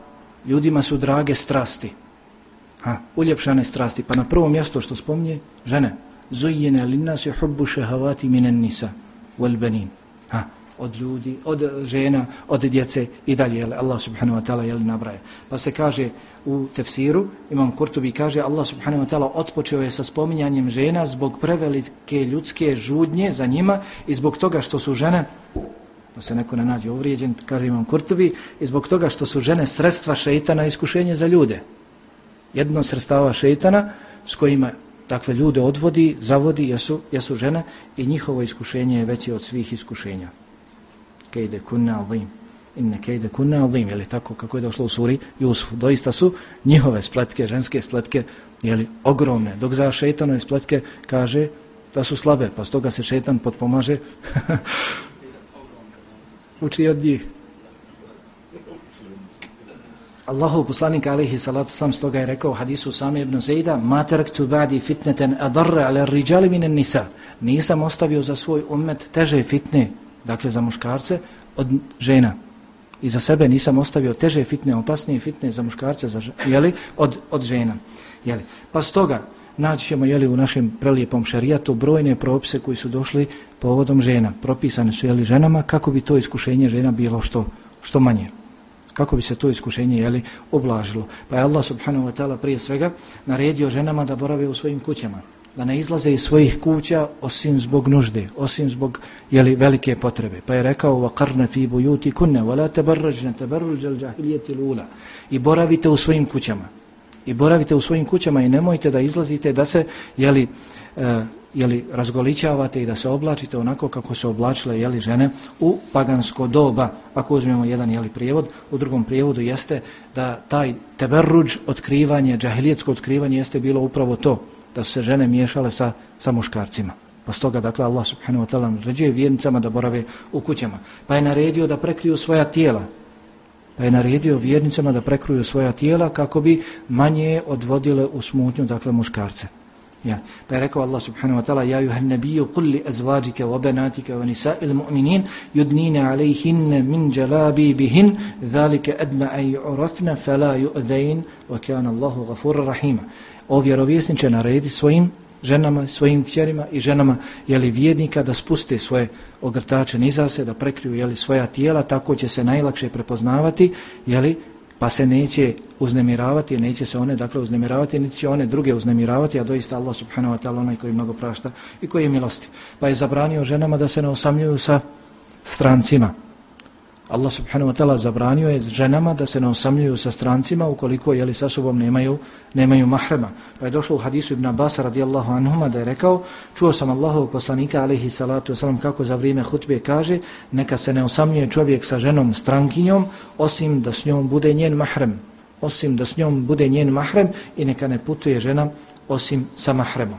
Ljudima su drage strasti. Ha, uljepšane strasti. Pa na prvo mjesto što spominje žene. Zujjene linnasi hubbu šehavati minen nisa wal ha, od ljudi, od žena, od djece i dalje, jel, Allah subhanahu wa ta'ala, jel, nabraja. Pa se kaže u tefsiru, imam Kurtubi, kaže Allah subhanahu wa ta'ala otpočeo je sa spominjanjem žena zbog prevelike ljudske žudnje za njima i zbog toga što su žene, da se neko ne nađe uvrijeđen, kaže imam Kurtubi, i zbog toga što su žene sredstva šeitana iskušenje za ljude. Jedno sredstava šeitana s kojima dakle ljude odvodi, zavodi, jesu, jesu žene i njihovo iskušenje je veće od svih iskušenja kejde kunna alim. Inne kejde kunna alim, Je tako kako je došlo u suri Jusuf? Doista su njihove spletke, ženske spletke, je ogromne. Dok za šeitanove spletke kaže da su slabe, pa stoga se šeitan potpomaže uči od njih. Allahu poslanik alihi salatu sam stoga je rekao u hadisu sami ibn Zejda ma taraktu badi fitneten adarra ala riđali minen nisa nisam ostavio za svoj ummet teže fitne dakle za muškarce, od žena. I za sebe nisam ostavio teže fitne, opasnije fitne za muškarce, za, jeli, od, od žena. Jeli. Pa stoga naći ćemo jeli, u našem prelijepom šarijatu brojne propise koji su došli povodom žena. Propisane su jeli, ženama kako bi to iskušenje žena bilo što, što manje Kako bi se to iskušenje jeli, oblažilo. Pa je Allah subhanahu wa ta'ala prije svega naredio ženama da borave u svojim kućama da ne izlaze iz svojih kuća osim zbog nužde, osim zbog jeli, velike potrebe. Pa je rekao وَقَرْنَ فِي بُيُوتِ كُنَّ وَلَا تَبَرَّجْنَ تَبَرُّجَ الْجَهِلِيَةِ الْعُولَ I boravite u svojim kućama. I boravite u svojim kućama i nemojte da izlazite da se jeli, uh, jeli, razgolićavate i da se oblačite onako kako se oblačile jeli, žene u pagansko doba. Ako uzmemo jedan jeli, prijevod, u drugom prijevodu jeste da taj teberruđ otkrivanje, džahilijetsko otkrivanje jeste bilo upravo to da su se žene miješale sa, sa muškarcima. Pa stoga, dakle, Allah subhanahu wa ta'ala naređuje vjernicama da borave u kućama. Pa je naredio da prekriju svoja tijela. Pa je naredio vjernicama da prekriju svoja tijela kako bi manje odvodile u smutnju, dakle, muškarce. Ja. Pa je rekao Allah subhanahu wa ta'ala Ja juhan nabiju kulli azvađike wa benatike wa nisa il mu'minin yudnine alejhinne min djelabi bihin zalike edna aj urafna fela ju'dejn, wa kana Allahu gafura rahima o vjerovjesniče naredi svojim ženama, svojim kćerima i ženama jeli, vjernika da spuste svoje ogrtače nizase, da prekriju jeli, svoja tijela, tako će se najlakše prepoznavati, jeli, pa se neće uznemiravati, neće se one dakle uznemiravati, niti će one druge uznemiravati, a doista Allah subhanahu wa ta'ala onaj koji mnogo prašta i koji je milosti. Pa je zabranio ženama da se ne osamljuju sa strancima, Allah subhanahu wa ta'ala zabranio je ženama da se ne osamljuju sa strancima ukoliko jeli sa sobom nemaju, nemaju mahrema. Pa je došlo u hadisu Ibn Abbas radijallahu anhuma da je rekao čuo sam Allahov poslanika alihi salatu wasalam kako za vrijeme hutbe kaže neka se ne osamljuje čovjek sa ženom strankinjom osim da s njom bude njen mahrem. Osim da s njom bude njen mahrem i neka ne putuje žena osim sa mahremom.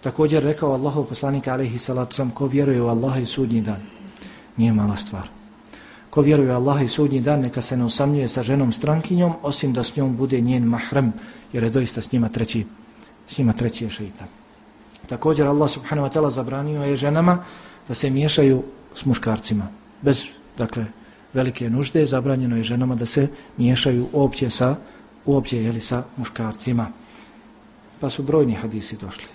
Također rekao Allahov poslanika alaihi salatu wasalam ko vjeruje u Allaha i sudnji dan. Nije mala stvar. Ko vjeruje Allah i sudnji dan, neka se ne osamljuje sa ženom strankinjom, osim da s njom bude njen mahrem, jer je doista s njima treći, s njima treći je šeitan. Također Allah subhanahu wa ta'ala zabranio je ženama da se miješaju s muškarcima. Bez, dakle, velike nužde zabranjeno je ženama da se miješaju uopće sa, uopće, jeli, sa muškarcima. Pa su brojni hadisi došli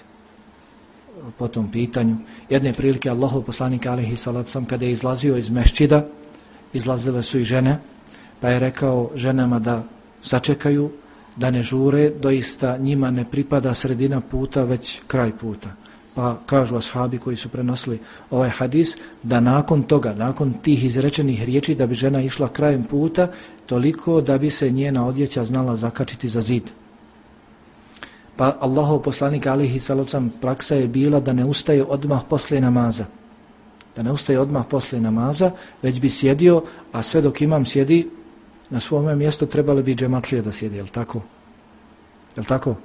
po tom pitanju. Jedne prilike Allahov poslanika alaihi salatu sam kada je izlazio iz mešćida, izlazile su i žene, pa je rekao ženama da sačekaju, da ne žure, doista njima ne pripada sredina puta, već kraj puta. Pa kažu ashabi koji su prenosili ovaj hadis, da nakon toga, nakon tih izrečenih riječi, da bi žena išla krajem puta, toliko da bi se njena odjeća znala zakačiti za zid. Pa Allahov poslanik alihi salocam praksa je bila da ne ustaje odmah poslije namaza da ne ustaje odmah posle namaza, već bi sjedio, a sve dok imam sjedi, na svome mjestu trebali bi džematlije da sjedi, je li tako? Je li tako?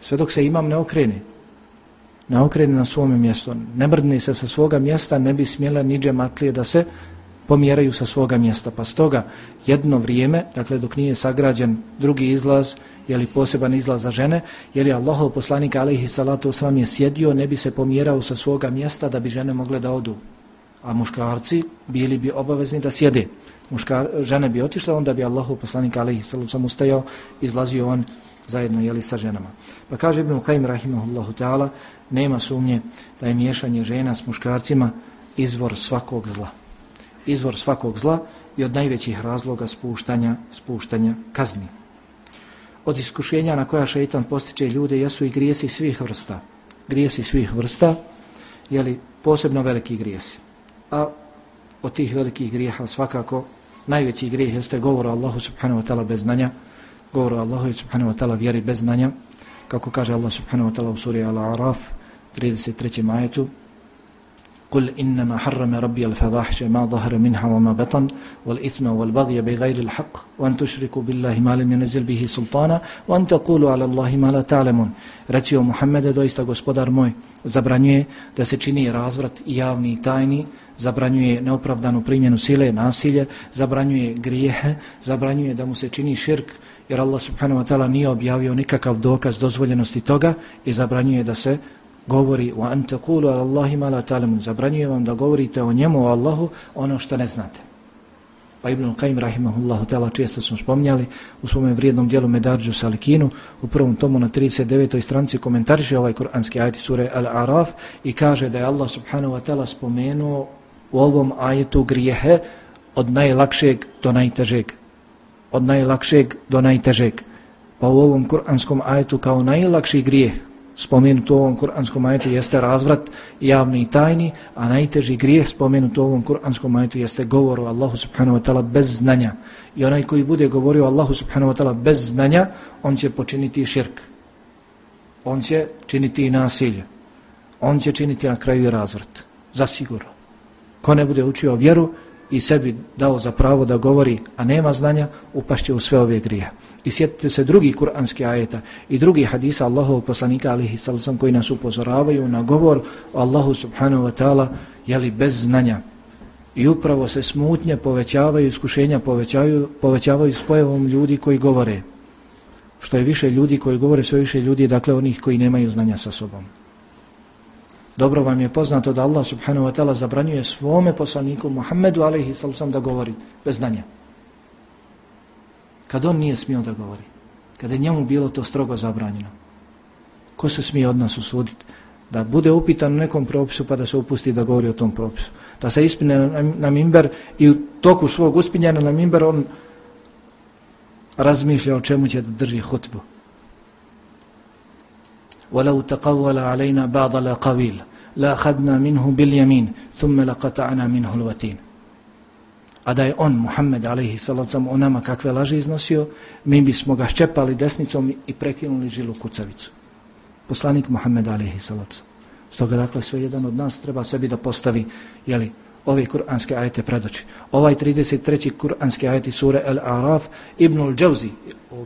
Sve dok se imam ne okreni. ne okreni na svome mjesto, ne mrdni se sa svoga mjesta, ne bi smjela ni džematlije da se pomjeraju sa svoga mjesta. Pa stoga jedno vrijeme, dakle dok nije sagrađen drugi izlaz, je li poseban izlaz za žene, je li Allahov poslanik alaihi salatu osram je sjedio, ne bi se pomjerao sa svoga mjesta da bi žene mogle da odu. A muškarci bili bi obavezni da sjede. Muškar, žene bi otišle, onda bi Allahov poslanik alaihi salatu osram ustajao, izlazio on zajedno jeli, sa ženama. Pa kaže Ibn Qaim rahimahullahu ta'ala, nema sumnje da je miješanje žena s muškarcima izvor svakog zla. Izvor svakog zla i od najvećih razloga spuštanja, spuštanja kazni. Od iskušenja na koja šeitan postiče ljude jesu i grijesi svih vrsta. Grijesi svih vrsta, jeli posebno veliki grijesi. A od tih velikih grijeha svakako najveći grijeh jeste govor o Allahu subhanahu wa ta'ala bez znanja, govor o Allahu subhanahu wa ta'ala vjeri bez znanja, kako kaže Allah subhanahu wa ta'ala u suri Al-Araf, 33. majetu قل إنما حرم ربي الفواحش ما ظهر منها وما بطن والإثم والبغي بغير الحق وأن تشركوا بالله ما لم ينزل به سلطانا وأن تقولوا على الله ما لا تعلمون Recio Muhammede, doista gospodar moj, zabranjuje da se čini razvrat javni i tajni, zabranjuje neopravdanu primjenu sile, nasilje, zabranjuje grijehe, zabranjuje da mu se čini širk, jer Allah subhanahu wa ta'ala nije objavio nikakav dokaz dozvoljenosti toga i zabranjuje da se govori wa anta qulu ala Allahi ma la ta'lamun. Zabranjuje vam da govorite o njemu o Allahu ono što ne znate. Pa Ibn Qayyim rahimahullahu ta'ala često smo spomnjali u svom vrijednom dijelu Medarđu Salikinu u prvom tomu na 39. stranici komentariše ovaj kuranski ajet sure Al-Araf i kaže da je Allah subhanahu wa ta'ala spomenuo u ovom ajetu grijehe od najlakšeg do najtežeg. Od najlakšeg do najtežeg. Pa u ovom kuranskom ajetu kao najlakši grijeh spomenut u ovom kuranskom majetu jeste razvrat javni i tajni, a najteži grijeh spomenut u ovom kuranskom majetu jeste govor o Allahu subhanahu wa ta'ala bez znanja. I onaj koji bude govorio o Allahu subhanahu wa ta'ala bez znanja, on će počiniti širk. On će činiti i nasilje. On će činiti na kraju i razvrat. Zasigurno. Ko ne bude učio vjeru i sebi dao za pravo da govori, a nema znanja, upašće u sve ove grije. I sjetite se drugi kuranski ajeta i drugi hadisa Allahov poslanika alihi sallam koji nas upozoravaju na govor o Allahu subhanahu wa ta'ala jeli bez znanja. I upravo se smutnje povećavaju, iskušenja povećavaju, povećavaju s pojavom ljudi koji govore. Što je više ljudi koji govore, sve više ljudi, dakle onih koji nemaju znanja sa sobom. Dobro vam je poznato da Allah subhanahu wa ta'ala zabranjuje svome poslaniku Muhammedu alaihi sallam da govori bez znanja kad on nije smio da govori, kada je njemu bilo to strogo zabranjeno, ko se smije od nas usuditi, da bude upitan u nekom propisu pa da se upusti da govori o tom propisu, da se ispine na mimber i u toku svog uspinjena na mimber on razmišlja o čemu će da drži hutbu. وَلَوْ تَقَوَّلَ عَلَيْنَا بَعْضَ لَقَوِيلَ لَا خَدْنَا مِنْهُ بِلْيَمِينَ ثُمَّ لَقَتَعْنَا مِنْهُ الْوَتِينَ a da je on, Muhammed alaihi salacom, o nama kakve laže iznosio, mi bismo ga ščepali desnicom i prekinuli žilu kucavicu. Poslanik Muhammed alaihi salacom. Stoga dakle sve jedan od nas treba sebi da postavi jeli, ove kuranske ajete predoći. Ovaj 33. kuranski ajeti sure Al-Araf Ibnul Džavzi,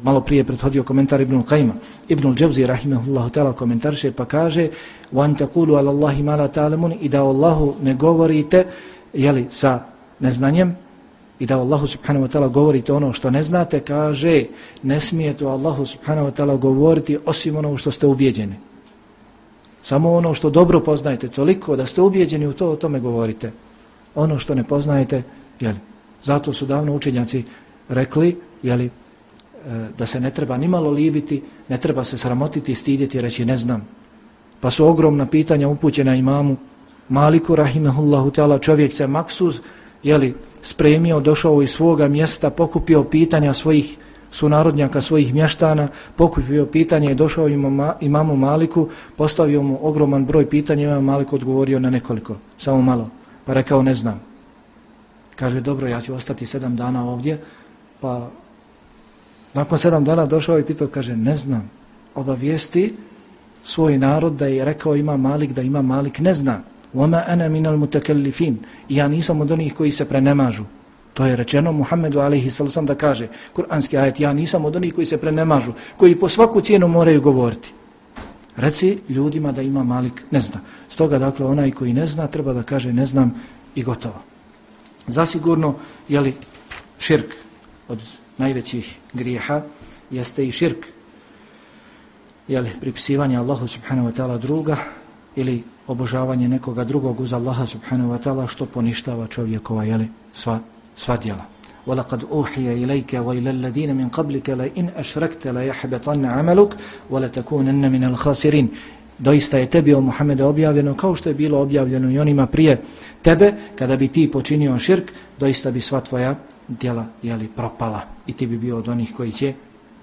malo prije prethodio komentar Ibnul Qajma, Ibnul Džavzi rahimahullahu ta'ala komentarše pa kaže وَان تَقُولُوا عَلَى اللَّهِ مَا لَا تَعْلَمُونَ i da Allahu ne govorite jeli, sa neznanjem i da Allahu subhanahu wa ta'ala govorite ono što ne znate, kaže ne smijete Allahu subhanahu wa ta'ala govoriti osim ono što ste ubijeđeni. Samo ono što dobro poznajete, toliko da ste ubijeđeni u to, o tome govorite. Ono što ne poznajete, jeli, zato su davno učenjaci rekli, jeli, e, da se ne treba ni malo libiti, ne treba se sramotiti, stidjeti i reći ne znam. Pa su ogromna pitanja upućena imamu Maliku rahimehullahu ta'ala, čovjek se maksuz, jeli, spremio, došao iz svoga mjesta, pokupio pitanja svojih sunarodnjaka, svojih mještana, pokupio pitanje i došao ima, imamu Maliku, postavio mu ogroman broj pitanja, imam Malik odgovorio na nekoliko, samo malo, pa rekao ne znam. Kaže, dobro, ja ću ostati sedam dana ovdje, pa nakon sedam dana došao i pitao, kaže, ne znam, obavijesti svoj narod da je rekao ima Malik, da ima Malik, ne znam. وَمَا أَنَا مِنَ الْمُتَكَلِّفِينَ Ja nisam od onih koji se prenemažu. To je rečeno Muhammedu alaihi sallam da kaže, kuranski ajet, ja nisam od onih koji se prenemažu, koji po svaku cijenu moraju govoriti. Reci ljudima da ima Malik, ne zna. Stoga, dakle, onaj koji ne zna, treba da kaže ne znam i gotovo. Zasigurno, jeli, širk od najvećih grijeha jeste i širk jeli, pripisivanje Allahu subhanahu wa ta'ala druga ili obožavanje nekoga drugog uz Allaha subhanahu wa ta'ala što poništava čovjekova jeli, sva, sva djela. وَلَقَدْ أُوحِيَ إِلَيْكَ وَإِلَى الَّذِينَ مِنْ قَبْلِكَ لَإِنْ أَشْرَكْتَ لَيَحْبَطَنَّ عَمَلُكَ وَلَتَكُونَنَّ مِنَ الْخَاسِرِينَ Doista je tebi o Muhammede objavljeno kao što je bilo objavljeno i onima prije tebe, kada bi ti počinio širk, doista bi sva tvoja djela jeli, propala i ti bi bio od onih koji će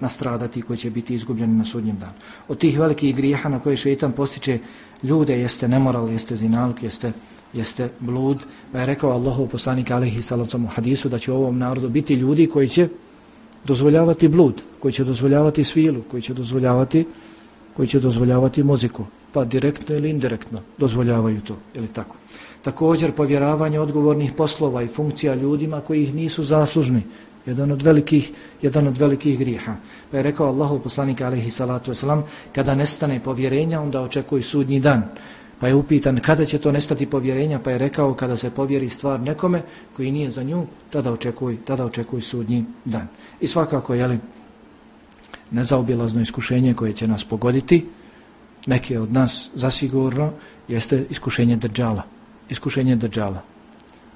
nastradati, koji će biti izgubljeni na sudnjem danu. Od tih velikih grijeha na koje šeitan postiče ljude jeste nemoral, jeste zinaluk, jeste, jeste blud. Pa je rekao Allahov poslanik alihi salacom u hadisu da će u ovom narodu biti ljudi koji će dozvoljavati blud, koji će dozvoljavati svilu, koji će dozvoljavati koji će dozvoljavati muziku, pa direktno ili indirektno dozvoljavaju to, ili tako. Također povjeravanje odgovornih poslova i funkcija ljudima koji ih nisu zaslužni, jedan od velikih, jedan od velikih griha. Pa je rekao Allahu poslanik alejhi salatu vesselam kada nestane povjerenja onda očekuj sudnji dan. Pa je upitan kada će to nestati povjerenja, pa je rekao kada se povjeri stvar nekome koji nije za nju, tada očekuj, tada očekuj sudnji dan. I svakako je li nezaobilazno iskušenje koje će nas pogoditi, neke od nas zasigurno jeste iskušenje drđala. Iskušenje drđala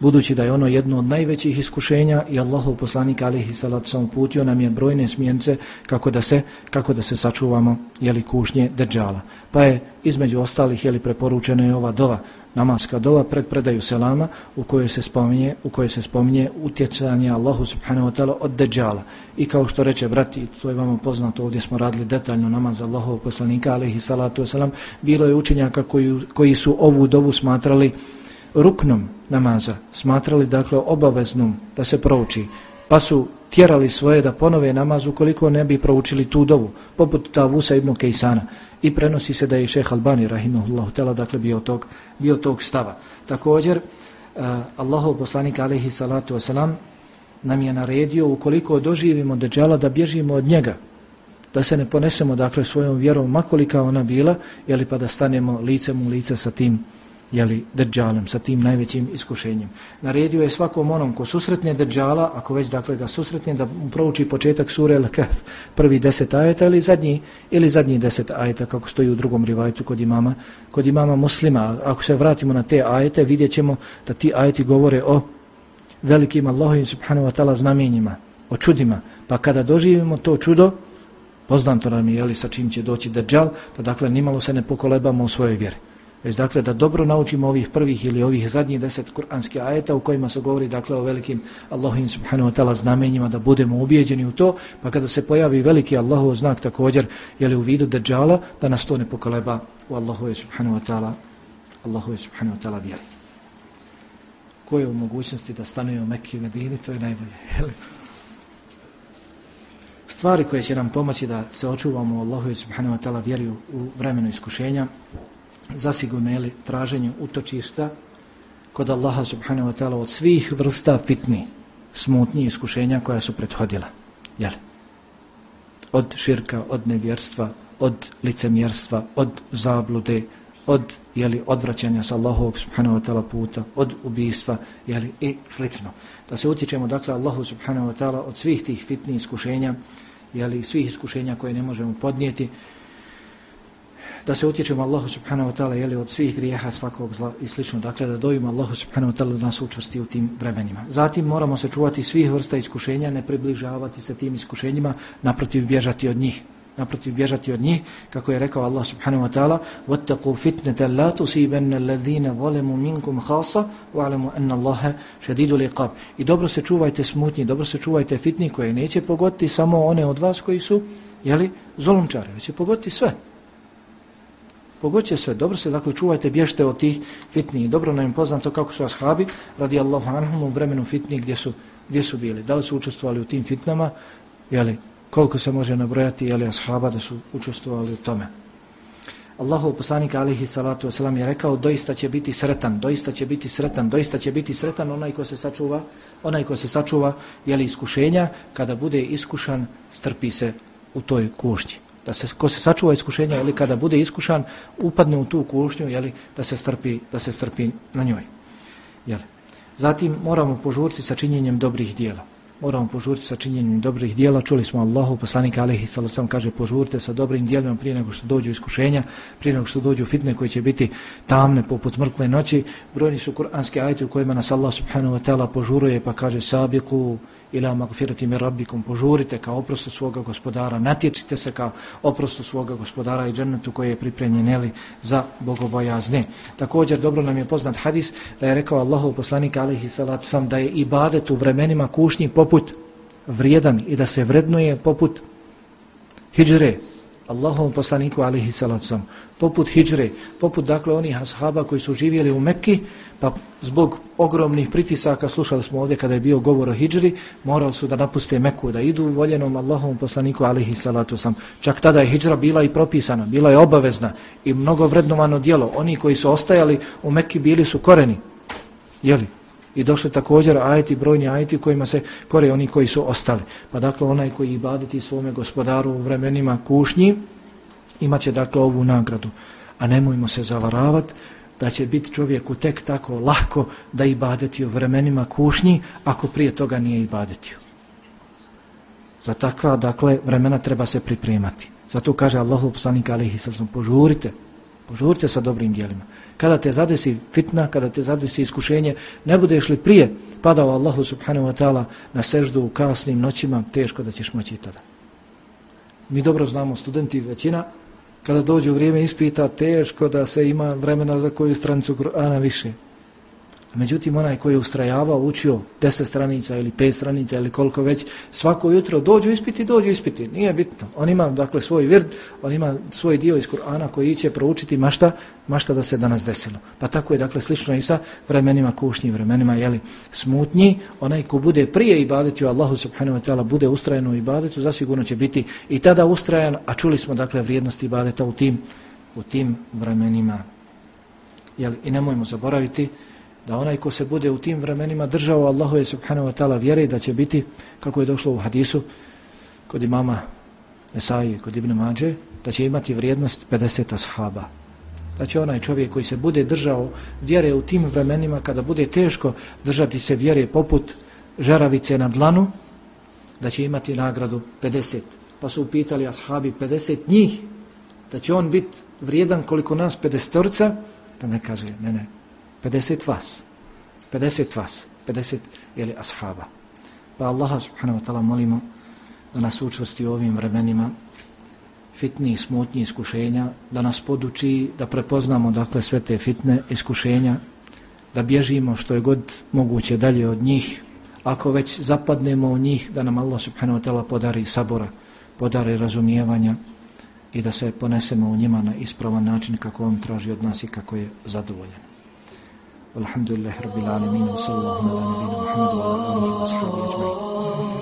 budući da je ono jedno od najvećih iskušenja i Allahov poslanik alihi salat sam putio nam je brojne smjence kako da se kako da se sačuvamo jeli kušnje deđala. Pa je između ostalih jeli preporučena je ova dova, namaska dova pred predaju selama u kojoj se spominje, u kojoj se spominje utjecanje Allahu subhanahu wa ta'ala od deđala. I kao što reče brati, to je vama poznato, ovdje smo radili detaljno namaz Allahov poslanika alihi salatu wasalam, bilo je učenjaka koji, koji su ovu dovu smatrali ruknom namaza smatrali dakle obaveznom da se prouči pa su tjerali svoje da ponove namaz ukoliko ne bi proučili tu dovu poput Tavusa ibn Kejsana. I prenosi se da je šeh Albani rahimahullahu tela dakle bio tog, bio tog stava. Također uh, Allahov poslanik alaihi salatu wasalam nam je naredio ukoliko doživimo deđala da bježimo od njega da se ne ponesemo dakle svojom vjerom makolika ona bila jeli pa da stanemo licem u lice sa tim jeli, drđalem, sa tim najvećim iskušenjem. Naredio je svakom onom ko susretne drđala, ako već dakle ga susretne, da prouči početak sure Al-Kahf, prvi deset ajeta ili zadnji, ili zadnji deset ajeta, kako stoji u drugom rivajtu kod imama, kod imama muslima. Ako se vratimo na te ajete, vidjet ćemo da ti ajeti govore o velikim Allahovim subhanahu wa ta'ala znamenjima, o čudima. Pa kada doživimo to čudo, poznato nam je, jeli, sa čim će doći drđal, da dakle nimalo se ne pokolebamo u svojoj vjeri već dakle da dobro naučimo ovih prvih ili ovih zadnjih deset kuranskih ajeta u kojima se govori dakle o velikim Allahovim subhanahu wa ta'ala znamenjima da budemo ubijeđeni u to, pa kada se pojavi veliki Allahov znak također je li u vidu deđala da nas to ne pokoleba u Allahove subhanahu wa ta'ala Allahove subhanahu wa ta'ala vjeri. Ko je u mogućnosti da stane u Mekke i Medini, to je najbolje. Stvari koje će nam pomoći da se očuvamo Allahove subhanahu wa ta'ala vjeri u vremenu iskušenja zasigurno je traženje utočišta kod Allaha subhanahu wa ta'ala od svih vrsta fitni, smutnji iskušenja koja su prethodila. Jel? Od širka, od nevjerstva, od licemjerstva, od zablude, od jeli, odvraćanja sa Allahovog subhanahu wa ta'ala puta, od ubijstva jeli, i slično. Da se utječemo dakle Allahu subhanahu wa ta'ala od svih tih fitni iskušenja, jeli, svih iskušenja koje ne možemo podnijeti, da se utječemo Allahu subhanahu wa ta'ala jeli od svih grijeha svakog zla i slično. Dakle da dojimo Allahu subhanahu wa ta'ala da nas učvrsti u tim vremenima. Zatim moramo se čuvati svih vrsta iskušenja ne približavati se tim iskušenjima naprotiv bježati od njih. Naprotiv bježati od njih kako je rekao Allah subhanahu wa ta'ala wattaqu fitnatan la tusibanna alladhina zalamu minkum khassa wa'lamu anna Allaha shadidul iqab. I dobro se čuvajte smutnji dobro se čuvajte fitni koje neće pogoditi samo one od vas koji su jeli zolomčari već će pogoditi sve pogoće sve, dobro se, dakle, čuvajte, bježte od tih fitni. Dobro nam je poznato kako su ashabi, radi Allahu anhum, u vremenu fitni gdje su, gdje su bili. Da li su učestvovali u tim fitnama, jeli, koliko se može nabrojati, jeli, ashaba da su učestvovali u tome. Allahu poslanik alihi salatu wasalam je rekao doista će biti sretan, doista će biti sretan, doista će biti sretan onaj ko se sačuva, onaj ko se sačuva jeli iskušenja, kada bude iskušan strpi se u toj kušnji da se ko se sačuva iskušenja ili kada bude iskušan upadne u tu kušnju jeli, da se strpi da se strpi na njoj jeli. zatim moramo požuriti sa činjenjem dobrih dijela moramo požuriti sa činjenjem dobrih dijela. Čuli smo Allahu, poslanika Alihi Salosam kaže požurite sa dobrim dijelima prije nego što dođu iskušenja, prije nego što dođu fitne koje će biti tamne poput mrkle noći. Brojni su kuranski ajeti u kojima nas Allah subhanahu wa ta'ala požuruje pa kaže sabiku ila magfirati mi rabbikum požurite ka oprostu svoga gospodara, natječite se ka oprostu svoga gospodara i džennetu koji je pripremljen jeli, za bogobojazne. Također dobro nam je poznat hadis da je rekao Allahov poslanik alihi salatu sam da je ibadet u vremenima kušnji poput vrijedan i da se vrednuje poput hijre, Allahovom poslaniku alihi salacom, poput hijre, poput dakle onih ashaba koji su živjeli u Mekki, pa zbog ogromnih pritisaka, slušali smo ovdje kada je bio govor o hijri, morali su da napuste Mekku, da idu voljenom Allahovom poslaniku alihi salacom. Čak tada je hijra bila i propisana, bila je obavezna i mnogo vrednovano dijelo. Oni koji su ostajali u Mekki bili su koreni, jeli? I došli također ajeti, brojni ajeti kojima se kore oni koji su ostali. Pa dakle, onaj koji ibaditi svome gospodaru u vremenima kušnji, imaće dakle ovu nagradu. A nemojmo se zavaravati da će biti čovjeku tek tako lako da ibadeti u vremenima kušnji, ako prije toga nije ibadetio. Za takva, dakle, vremena treba se pripremati. Zato kaže Allahu poslanik alihi srcom, požurite, požurite sa dobrim dijelima kada te zadesi fitna, kada te zadesi iskušenje, ne budeš li prije padao Allahu subhanahu wa ta'ala na seždu u kasnim noćima, teško da ćeš moći tada. Mi dobro znamo, studenti većina, kada dođe vrijeme ispita, teško da se ima vremena za koju stranicu Kur'ana više. Međutim, onaj koji je ustrajavao, učio deset stranica ili pet stranica ili koliko već, svako jutro dođu ispiti, dođu ispiti. Nije bitno. On ima dakle svoj vird, on ima svoj dio iz Kur'ana koji će proučiti mašta, mašta da se danas desilo. Pa tako je dakle slično i sa vremenima kušnji, vremenima jeli, smutnji. Onaj ko bude prije ibadeti u Allahu subhanahu wa ta'ala, bude ustrajan u ibadetu, zasigurno će biti i tada ustrajan, a čuli smo dakle vrijednosti ibadeta u tim, u tim vremenima. Jeli, I nemojmo zaboraviti, da onaj ko se bude u tim vremenima držao Allahu je subhanahu wa ta'ala vjere da će biti, kako je došlo u hadisu kod imama Esaije, kod Ibn Mađe, da će imati vrijednost 50 ashaba. Da će onaj čovjek koji se bude držao vjere u tim vremenima, kada bude teško držati se vjere poput žaravice na dlanu, da će imati nagradu 50. Pa su upitali ashabi 50 njih, da će on biti vrijedan koliko nas 50 torca, da ne kaže, ne, ne, 50 vas. 50 vas. 50 jeli ashaba. Pa Allaha subhanahu wa ta'ala molimo da nas učvrsti u ovim vremenima fitni, smutnji iskušenja, da nas poduči, da prepoznamo dakle sve te fitne iskušenja, da bježimo što je god moguće dalje od njih. Ako već zapadnemo u njih, da nam Allah subhanahu wa ta'ala podari sabora, podari razumijevanja i da se ponesemo u njima na ispravan način kako on traži od nas i kako je zadovoljan. والحمد لله رب العالمين وصلى الله على نبينا محمد وعلى آله وصحبه أجمعين.